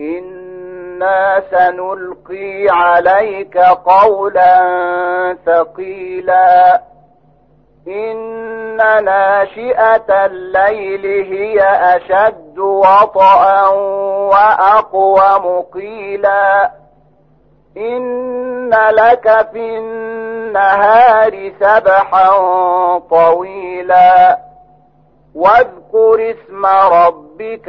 إنا سنلقي عليك قولا ثقيلا إن ناشئة الليل هي أشد وطئا وأقوم قيلا إن لك في النهار سبحا طويلا واذكر اسم ربك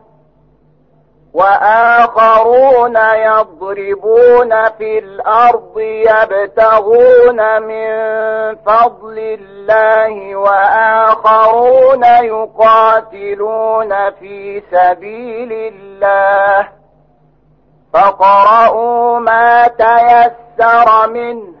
وآخرون يضربون في الأرض يبتغون من فضل الله وآخرون يقاتلون في سبيل الله فقرأوا ما تيسر منه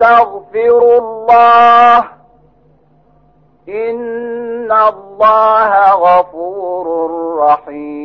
واستغفروا الله. إن الله غفور رحيم.